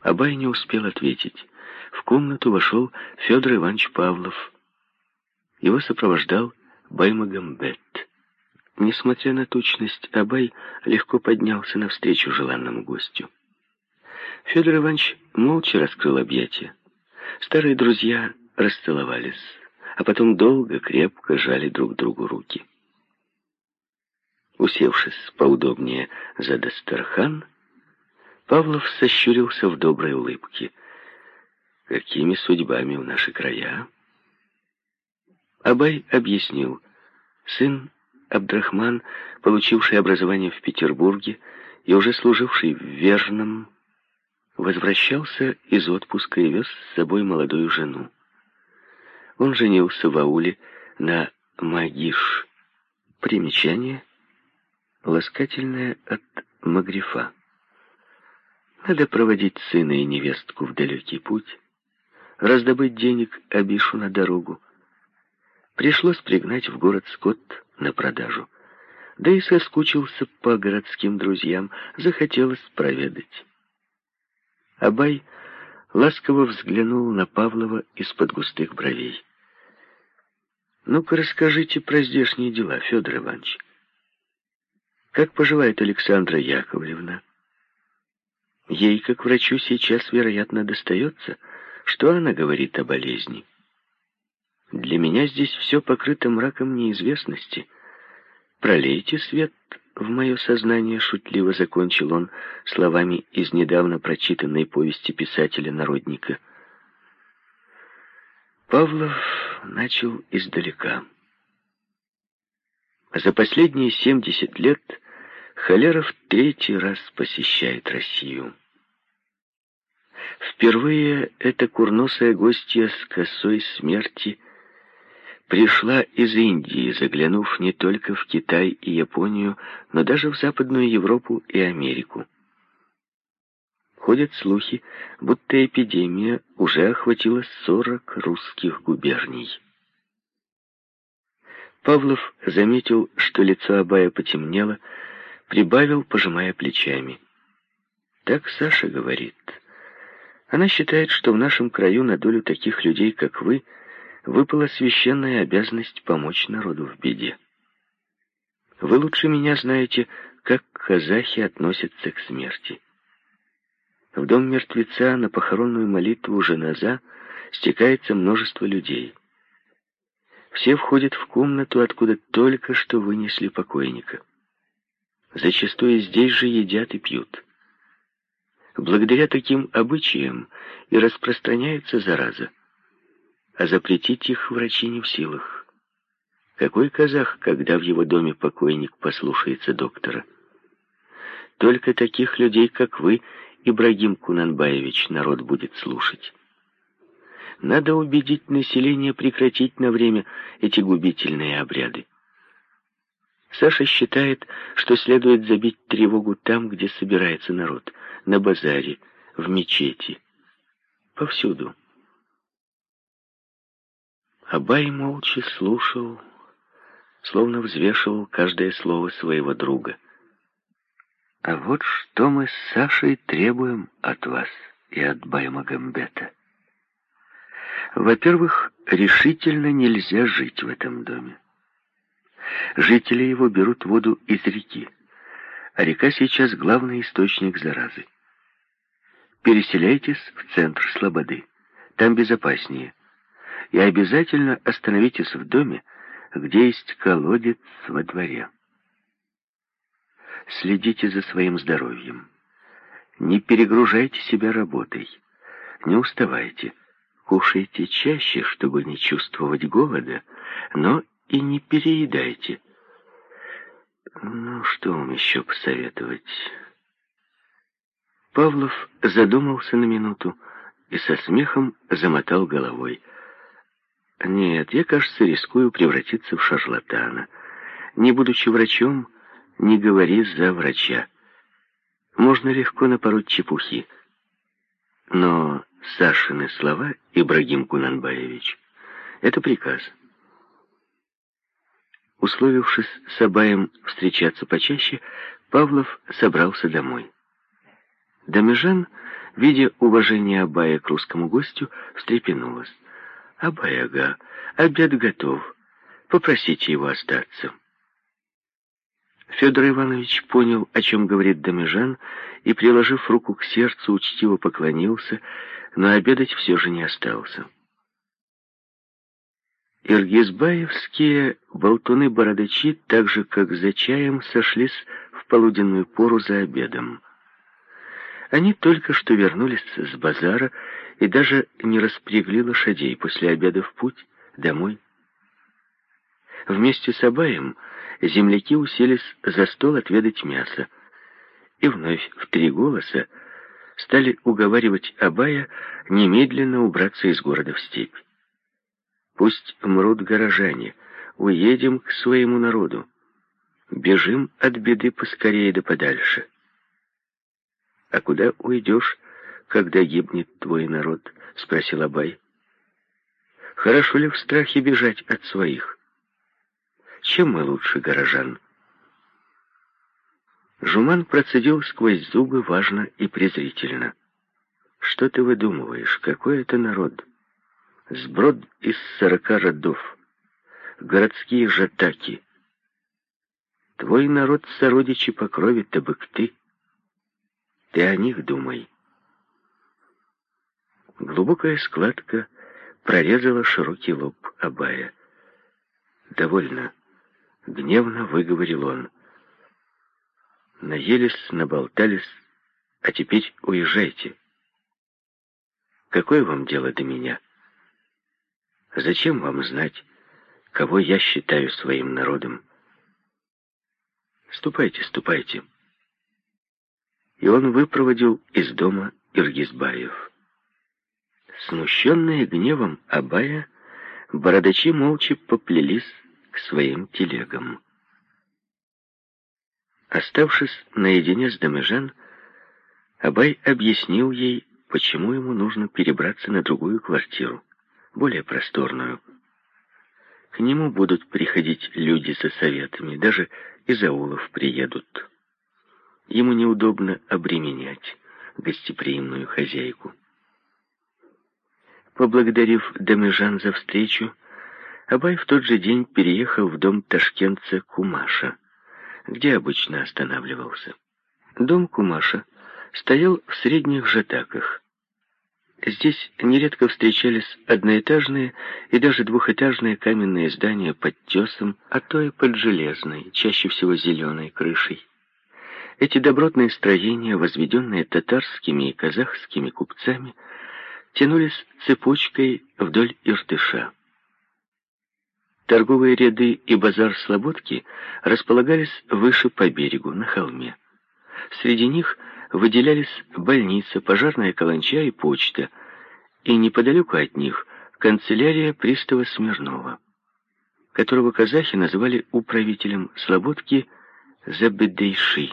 Абай не успел ответить. В комнату вошел Федор Иванович Павлов. Его сопровождал Баймагамбет. Несмотря на точность, Абай легко поднялся навстречу желанному гостю. Федор Иванович молча раскрыл объятия. Старые друзья расцеловались, а потом долго, крепко жали друг другу руки. Усевшись поудобнее за Дастархан, Павлов сощурился в доброй улыбке. «Какими судьбами в наши края?» Абай объяснил. Сын Абдрахман, получивший образование в Петербурге и уже служивший в Верном, возвращался из отпуска и вез с собой молодую жену. Он женился в ауле на Магиш. Примечание ласкательное от Магрифа. Надо проводить сына и невестку в далекий путь, раздобыть денег Абишу на дорогу. Пришлось пригнать в город скот на продажу. Да и соскучился по городским друзьям, захотелось проведать. Абай ласково взглянул на Павлова из-под густых бровей. «Ну-ка расскажите про здешние дела, Федор Иванович. Как поживает Александра Яковлевна?» Ей, как врачу, сейчас, вероятно, достается. Что она говорит о болезни? Для меня здесь все покрыто мраком неизвестности. Пролейте свет в мое сознание, шутливо закончил он словами из недавно прочитанной повести писателя-народника. Павлов начал издалека. За последние семьдесят лет холера в третий раз посещает Россию. Впервые эта курносая гостья с косой смерти пришла из Индии, заглянув не только в Китай и Японию, но даже в Западную Европу и Америку. Ходят слухи, будто эпидемия уже охватила 40 русских губерний. Павлов заметил, что лицо Абая потемнело, прибавил, пожимая плечами. Так Саша говорит. Она считает, что в нашем краю на долю таких людей, как вы, выпала священная обязанность помочь народу в беде. Вы лучше меня знаете, как казахи относятся к смерти. В дом мертвеца на похоронную молитву женаза стекается множество людей. Все входят в комнату, откуда только что вынесли покойника. Зачастую здесь же едят и пьют. Благодаря таким обычаям и распространяется зараза. А запретить их врачи не в силах. Какой казах, когда в его доме покойник послушается доктора? Только таких людей, как вы, Ибрагим Кунанбаевич, народ будет слушать. Надо убедить население прекратить на время эти губительные обряды. Саша считает, что следует забить тревогу там, где собирается народ, на базаре, в мечети, повсюду. Абай молча слушал, словно взвешивал каждое слово своего друга. А вот что мы с Сашей требуем от вас и от Баймагамбета. Во-первых, решительно нельзя жить в этом доме. Жители его берут воду из реки, а река сейчас главный источник заразы. Переселяйтесь в центр Слободы, там безопаснее, и обязательно остановитесь в доме, где есть колодец во дворе. Следите за своим здоровьем. Не перегружайте себя работой. Не уставайте. Кушайте чаще, чтобы не чувствовать голода, но и не переедайте. Ну, что вам еще посоветовать? Павлов задумался на минуту и со смехом замотал головой. Нет, я, кажется, рискую превратиться в шарлатана. Не будучи врачом, не говори за врача. Можно легко напороть чепухи. Но Сашины слова, Ибрагим Кунанбаевич, это приказ. Условившись с Абаем встречаться почаще, Павлов собрался домой. Домежан видя уважение Абая к русскому гостю, встрепенулась. «Абай-ага, обед готов. Попросите его остаться». Федор Иванович понял, о чем говорит Домежан, и, приложив руку к сердцу, учтиво поклонился, но обедать все же не остался. Иргизбаевские болтуны-бородачи, так же, как за чаем, сошлись в полуденную пору за обедом. Они только что вернулись с базара и даже не распрягли лошадей после обеда в путь домой. Вместе с Абаем земляки уселись за стол отведать мясо, и вновь в три голоса стали уговаривать Абая немедленно убраться из города в степь. Пусть мрут горожане, уедем к своему народу. Бежим от беды поскорее да подальше. А куда уйдешь, когда гибнет твой народ? Спросил Абай. Хорошо ли в страхе бежать от своих? Чем мы лучше горожан? Жуман процедил сквозь зубы важно и презрительно. Что ты выдумываешь? Какой это народ? Сброд из сорока родов. Городские жатаки. Твой народ сородичи по крови табыкты. Ты о них думай. Глубокая складка прорезала широкий лоб Абая. «Довольно», — гневно выговорил он. «Наелись, наболтались, а теперь уезжайте. Какое вам дело до меня? Зачем вам знать, кого я считаю своим народом? Ступайте, ступайте» и он выпроводил из дома Иргизбаев. Смущенные гневом Абая, бородачи молча поплелись к своим телегам. Оставшись наедине с Домежан, Абай объяснил ей, почему ему нужно перебраться на другую квартиру, более просторную. К нему будут приходить люди со советами, даже из аулов приедут. Ему неудобно обременять гостеприимную хозяйку. Поблагодарив Демежан за встречу, Абай в тот же день переехал в дом ташкентца Кумаша, где обычно останавливался. Дом Кумаша стоял в средних жатаках. Здесь нередко встречались одноэтажные и даже двухэтажные каменные здания под тесом, а то и под железной, чаще всего зеленой крышей. Эти добротные строения, возведенные татарскими и казахскими купцами, тянулись цепочкой вдоль Иртыша. Торговые ряды и базар Слободки располагались выше по берегу, на холме. Среди них выделялись больница, пожарная каланча и почта, и неподалеку от них канцелярия пристава Смирнова, которого казахи называли управителем Слободки Забедейши.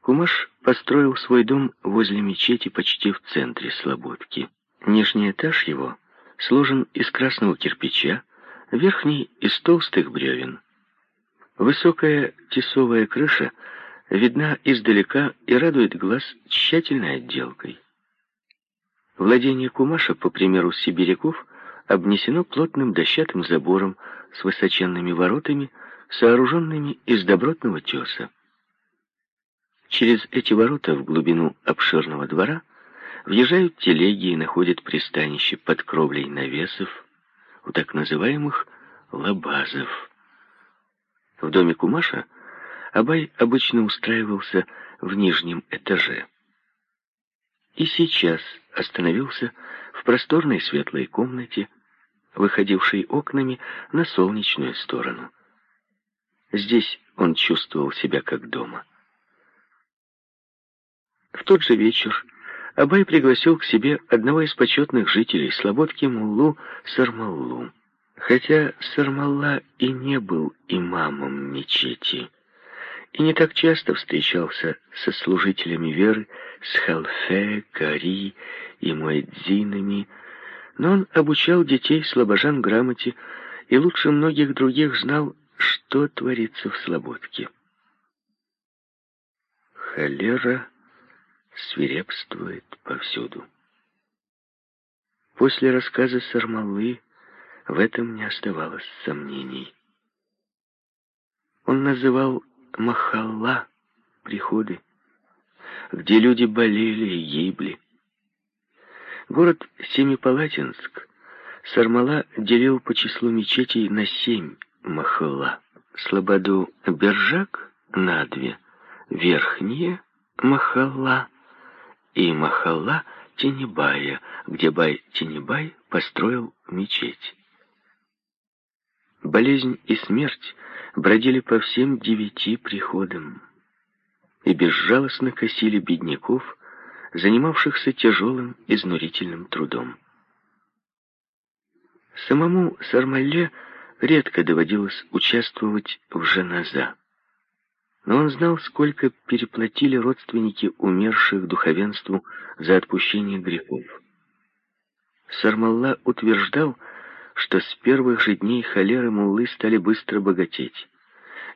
Кумаш построил свой дом возле мечети почти в центре Слободки. Нижний этаж его сложен из красного кирпича, верхний — из толстых бревен. Высокая тесовая крыша видна издалека и радует глаз тщательной отделкой. Владение Кумаша, по примеру сибиряков, обнесено плотным дощатым забором с высоченными воротами, сооруженными из добротного теса. Через эти ворота в глубину обширного двора въезжают телеги и находят пристанище под кровлей навесов у так называемых лабазов. В доме Кумаша Абай обычно устраивался в нижнем этаже. И сейчас остановился в просторной светлой комнате, выходившей окнами на солнечную сторону. Здесь он чувствовал себя как дома. В тот же вечер Абай пригласил к себе одного из почетных жителей Слободки Муллу Сармаллу. Хотя Сармалла и не был имамом мечети, и не так часто встречался со служителями веры, с Халфе, Кари и Муэдзинами, но он обучал детей слабожан грамоте и лучше многих других знал, что творится в Слободке. Холера свирепствует повсюду. После рассказа Сармалы в этом не оставалось сомнений. Он называл Махалла приходы, где люди болели и гибли. Город Семипалатинск Сармала делил по числу мечетей на семь Махалла. Слободу Бержак на две, Верхние Махалла и Махалла Тенебая, где Бай Тенебай построил мечеть. Болезнь и смерть бродили по всем девяти приходам и безжалостно косили бедняков, занимавшихся тяжелым изнурительным трудом. Самому Сармалле редко доводилось участвовать в женаза. Но он знал, сколько переплатили родственники умерших духовенству за отпущение грехов. Сармалла утверждал, что с первых же дней холеры муллы стали быстро богатеть.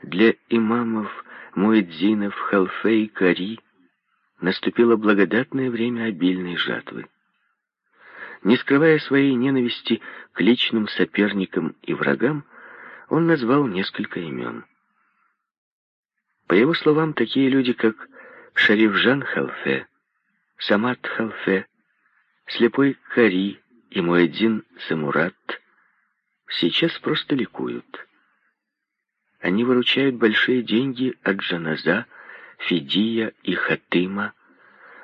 Для имамов, муэдзинов, халфе и кари наступило благодатное время обильной жатвы. Не скрывая своей ненависти к личным соперникам и врагам, он назвал несколько имен. По его словам, такие люди, как Шарифжан Халфе, Самат Халфе, Слепой Кари и Муэддин Самурат сейчас просто ликуют. Они выручают большие деньги от Джаназа, Фидия и Хатыма,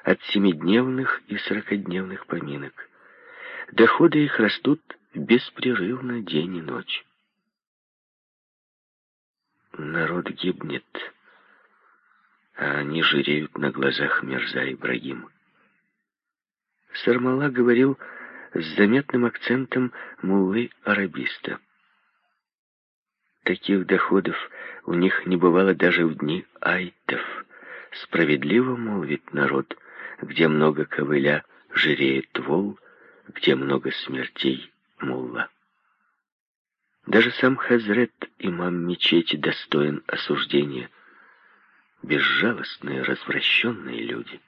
от семидневных и сорокодневных поминок. Доходы их растут беспрерывно день и ночь. Народ гибнет, а они жиреют на глазах Мерза Ибрагима. Сармала говорил с заметным акцентом муллы-арабиста. Таких доходов у них не бывало даже в дни айтов. Справедливо молвит народ, где много ковыля жиреет вол, где много смертей мулла. Даже сам Хазрет, имам мечети, достоин осуждения. Безжалостные, развращенные люди.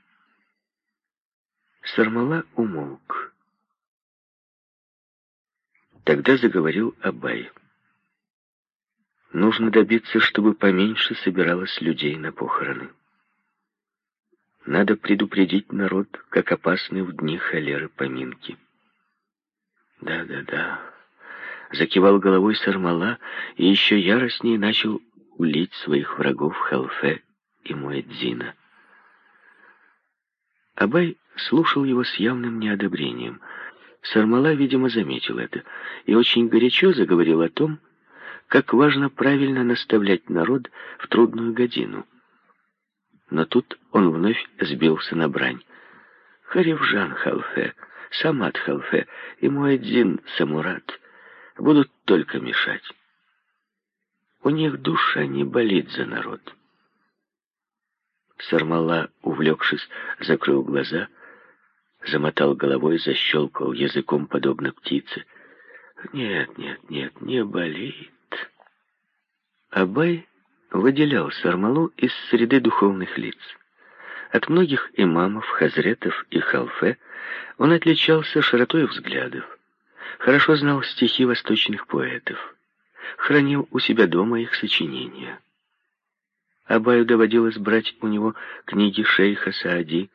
Сармала умолк. Тогда заговорил Абай. Нужно добиться, чтобы поменьше собиралось людей на похороны. Надо предупредить народ, как опасны в дни холеры поминки. Да-да-да. Закивал головой Сармала и еще яростнее начал улить своих врагов Халфе и Муэдзина. Абай слушал его с явным неодобрением — Сармала, видимо, заметил это и очень горячо заговорил о том, как важно правильно наставлять народ в трудную годину. Но тут он вновь сбился на брань. Харевжан Халфе, Самат Халфе и Муэдзин Самурат будут только мешать. У них душа не болит за народ. Сармала, увлекшись, закрыл глаза — замотал головой, защелкал языком, подобно птице. «Нет, нет, нет, не болит». Абай выделял Сармалу из среды духовных лиц. От многих имамов, хазретов и халфе он отличался широтой взглядов, хорошо знал стихи восточных поэтов, хранил у себя дома их сочинения. Абаю доводилось брать у него книги шейха Саади,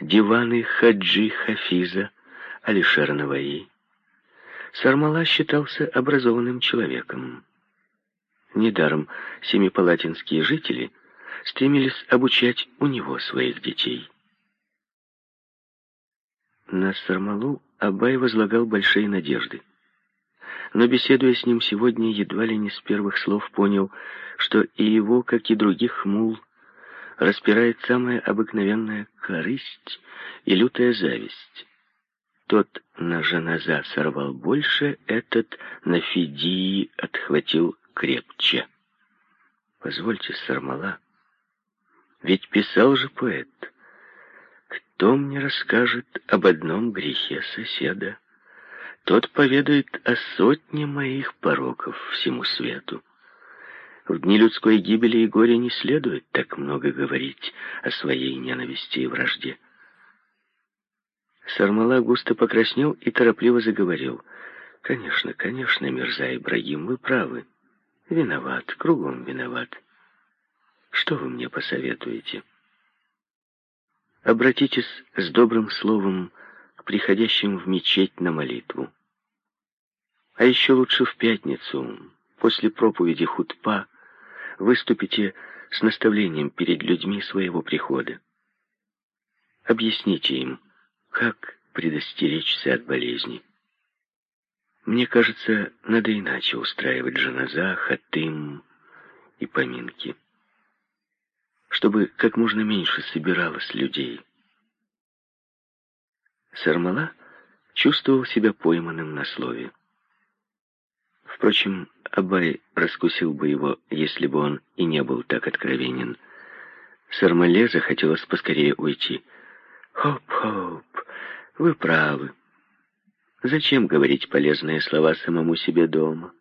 диваны Хаджи Хафиза, Алишера Наваи. Сармала считался образованным человеком. Недаром семипалатинские жители стремились обучать у него своих детей. На Сармалу Абай возлагал большие надежды. Но, беседуя с ним сегодня, едва ли не с первых слов понял, что и его, как и других мул, распирает самая обыкновенная корысть и лютая зависть. Тот на Жаназа сорвал больше, этот на Фидии отхватил крепче. Позвольте, Сармала, ведь писал же поэт, кто мне расскажет об одном грехе соседа, тот поведает о сотне моих пороков всему свету. В дни людской гибели и горя не следует так много говорить о своей ненависти и вражде. Сармала густо покраснел и торопливо заговорил. «Конечно, конечно, Мирза Ибрагим, вы правы. Виноват, кругом виноват. Что вы мне посоветуете?» Обратитесь с добрым словом к приходящим в мечеть на молитву. А еще лучше в пятницу, после проповеди хутпа, выступите с наставлением перед людьми своего прихода. Объясните им, как предостеречься от болезни. Мне кажется, надо иначе устраивать жаназа, хатым и поминки, чтобы как можно меньше собиралось людей. Сармала чувствовал себя пойманным на слове. Впрочем, Абай раскусил бы его, если бы он и не был так откровенен. Сармале захотелось поскорее уйти. «Хоп-хоп, вы правы. Зачем говорить полезные слова самому себе дома?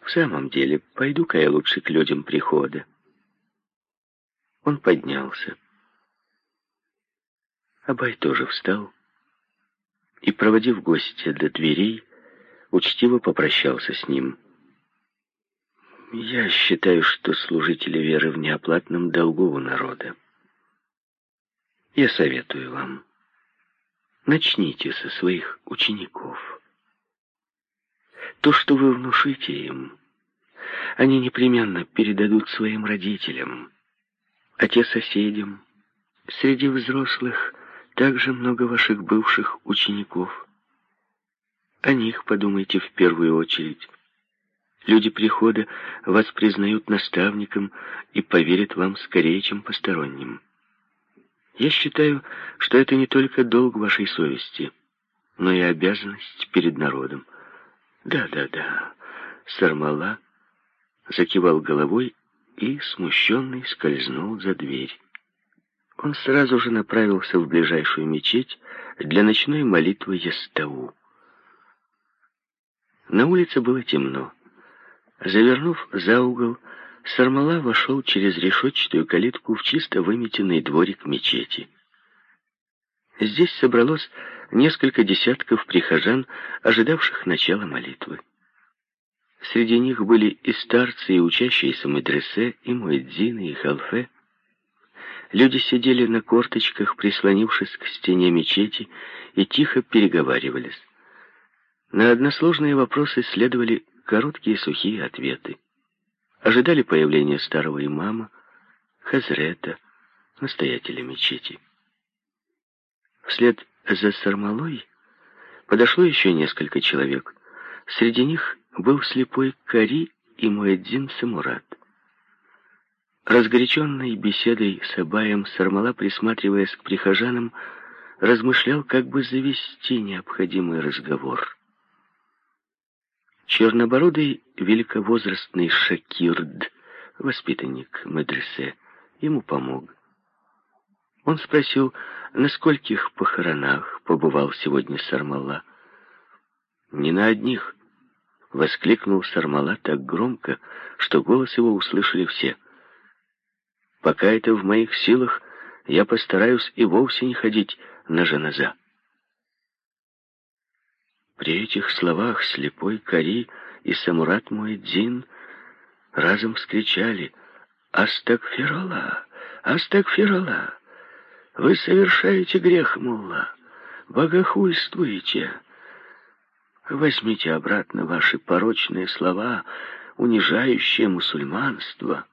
В самом деле, пойду-ка я лучше к людям прихода». Он поднялся. Абай тоже встал и, проводив гостя до дверей, учтиво попрощался с ним. Я считаю, что служители веры в неоплатном долгу у народа. Я советую вам, начните со своих учеников. То, что вы внушите им, они непременно передадут своим родителям, а те соседям. Среди взрослых также много ваших бывших учеников. О них подумайте в первую очередь. Люди прихода вас признают наставником и поверят вам скорее, чем посторонним. Я считаю, что это не только долг вашей совести, но и обязанность перед народом. Да-да-да, Сармала закивал головой и, смущенный, скользнул за дверь. Он сразу же направился в ближайшую мечеть для ночной молитвы Ястау. На улице было темно. Завернув за угол, Сармала вошел через решетчатую калитку в чисто выметенный дворик мечети. Здесь собралось несколько десятков прихожан, ожидавших начала молитвы. Среди них были и старцы, и учащиеся медресе, и муэдзины, и халфе. Люди сидели на корточках, прислонившись к стене мечети, и тихо переговаривались. На односложные вопросы следовали короткие сухие ответы. Ожидали появления старого имама, хазрета, настоятеля мечети. Вслед за Сармалой подошло еще несколько человек. Среди них был слепой Кари и Муэддин Самурат. Разгоряченной беседой с Абаем Сармала, присматриваясь к прихожанам, размышлял, как бы завести необходимый разговор. Чернобородый великовозрастный Шакирд, воспитанник медресе, ему помог. Он спросил, на скольких похоронах побывал сегодня Сармала. «Не на одних», — воскликнул Сармала так громко, что голос его услышали все. «Пока это в моих силах, я постараюсь и вовсе не ходить на жаназа». При этих словах слепой Кари и Самурат Муэдзин разом вскричали «Астагфиралла! Астагфиралла! Вы совершаете грех, мулла! Богохульствуете! Возьмите обратно ваши порочные слова, унижающие мусульманство!»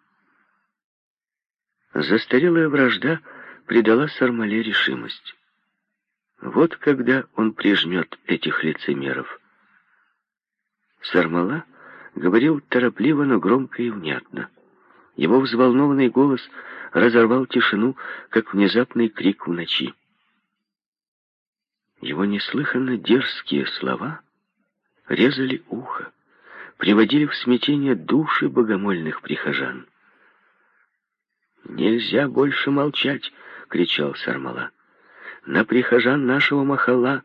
Застарелая вражда придала Сармале решимость. Вот когда он прижмет этих лицемеров. Сармала говорил торопливо, но громко и внятно. Его взволнованный голос разорвал тишину, как внезапный крик в ночи. Его неслыханно дерзкие слова резали ухо, приводили в смятение души богомольных прихожан. «Нельзя больше молчать!» — кричал Сармала. На прихожан нашего махалла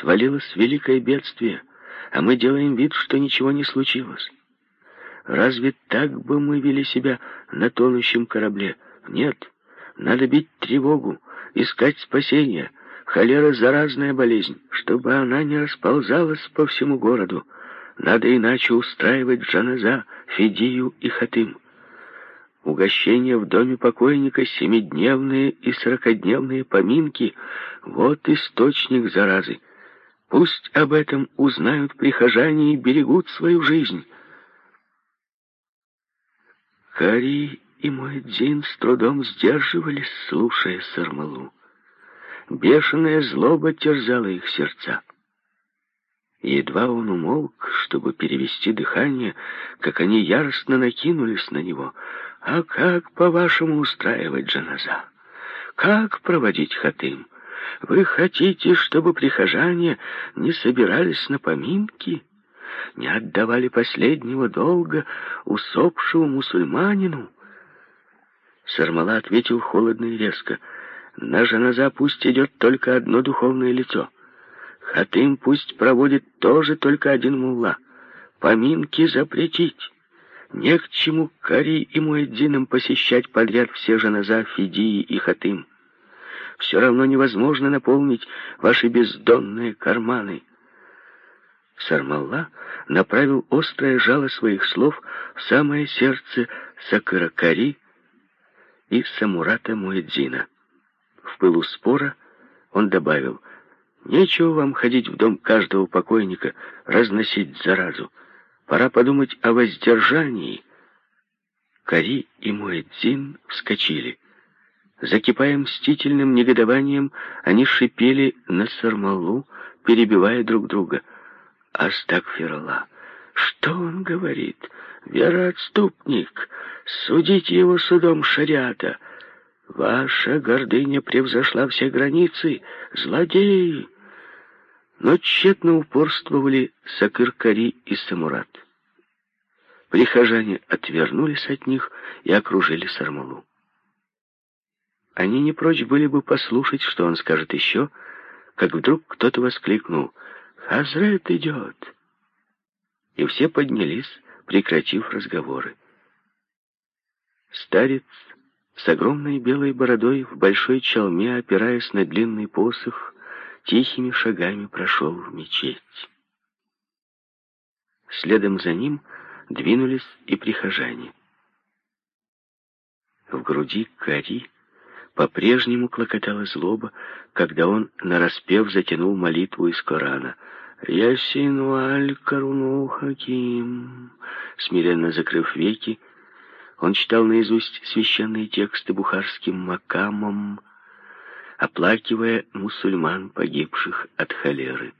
свалилось великое бедствие, а мы делаем вид, что ничего не случилось. Разве так бы мы вели себя на тонущем корабле? Нет. Надо бить тревогу, искать спасения. Холера — заразная болезнь, чтобы она не расползалась по всему городу. Надо иначе устраивать Джаназа, Фидию и Хатым. Угощения в доме покойника, семидневные и сорокодневные поминки — вот источник заразы. Пусть об этом узнают прихожане и берегут свою жизнь. Кари и Муэдзин с трудом сдерживались, слушая Сармалу. Бешеная злоба терзала их сердца. едва он умолк, чтобы перевести дыхание, как они яростно накинулись на него. «А как, по-вашему, устраивать джаназа? Как проводить хатым? Вы хотите, чтобы прихожане не собирались на поминки?» не отдавали последнего долга усопшему мусульманину. Сармала ответил холодно и резко. На жаназа пусть идет только одно духовное лицо. Хатым пусть проводит тоже только один мулла. Поминки запретить. Не к чему Кари и Муэддинам посещать подряд все жаназа, Фидии и Хатым. Все равно невозможно наполнить ваши бездонные карманы. Сармалла направил острое жало своих слов в самое сердце Сакыракари и Самурата Муэдзина. В пылу спора он добавил, «Нечего вам ходить в дом каждого покойника, разносить заразу. Пора подумать о воздержании». Кари и Муэдзин вскочили. Закипая мстительным негодованием, они шипели на Сармалу, перебивая друг друга — Астагфиралла. Что он говорит? Вероотступник. Судите его судом шариата. Ваша гордыня превзошла все границы. Злодей! Но тщетно упорствовали Сакыркари и Самурат. Прихожане отвернулись от них и окружили Сармалу. Они не прочь были бы послушать, что он скажет еще, как вдруг кто-то воскликнул — «Хазрет идет!» И все поднялись, прекратив разговоры. Старец с огромной белой бородой в большой чалме, опираясь на длинный посох, тихими шагами прошел в мечеть. Следом за ним двинулись и прихожане. В груди Кари по-прежнему клокотала злоба, когда он, нараспев, затянул молитву из Корана. «Ясин валь каруну хаким». Смиренно закрыв веки, он читал наизусть священные тексты бухарским макамом, оплакивая мусульман, погибших от холеры.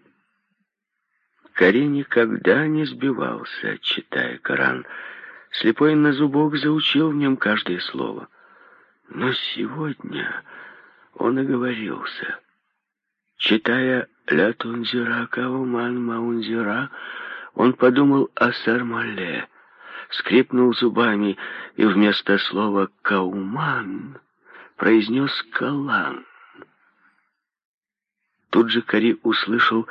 Кари никогда не сбивался, читая Коран. Слепой на зубок заучил в нем каждое слово — но сегодня он оговорился. Читая «Ля тунзира кауман маунзира», он подумал о Сармале, скрипнул зубами и вместо слова «кауман» произнес «калан». Тут же Кари услышал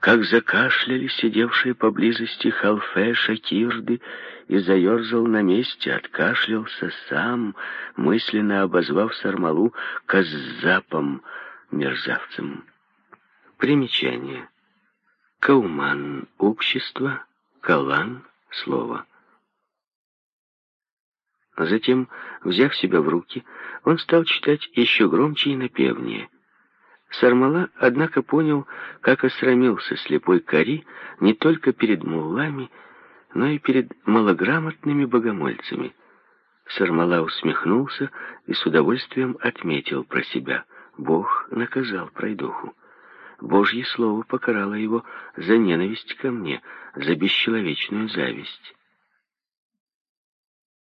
как закашляли сидевшие поблизости халфе, шакирды, и заерзал на месте, откашлялся сам, мысленно обозвав Сармалу каззапом, мерзавцем. Примечание. Кауман — общество, калан — слово. Затем, взяв себя в руки, он стал читать еще громче и напевнее — Сармала, однако, понял, как осрамился слепой Кари не только перед муллами, но и перед малограмотными богомольцами. Сармала усмехнулся и с удовольствием отметил про себя. Бог наказал пройдоху. Божье слово покарало его за ненависть ко мне, за бесчеловечную зависть.